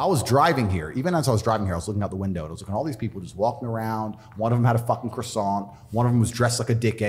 I was driving here. Even as I was driving here, I was looking out the window and I was looking at all these people just walking around. One of them had a fucking croissant. One of them was dressed like a dickhead.